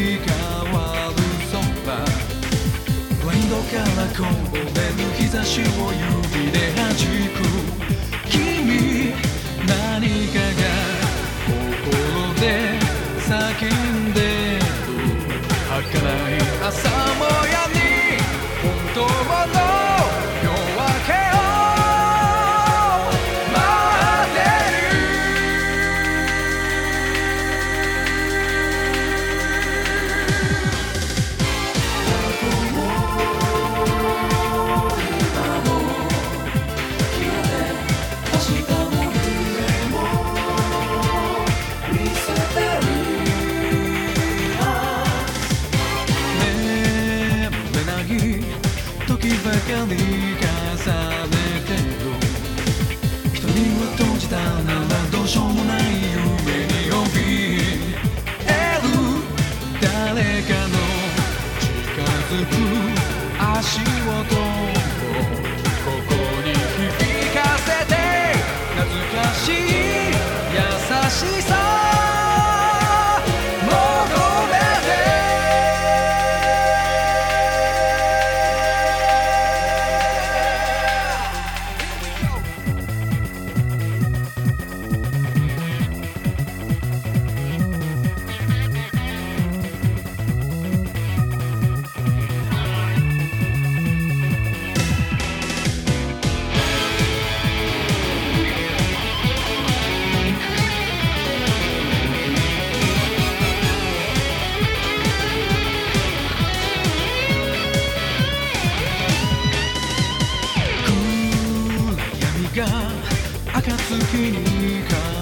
変わる空ブラインドからこぼれる日差しを指で弾く。君何かが心で叫んでる。儚い朝もや。時ばかり重ねてる。瞳を閉じたならどうしようもないよ。月に変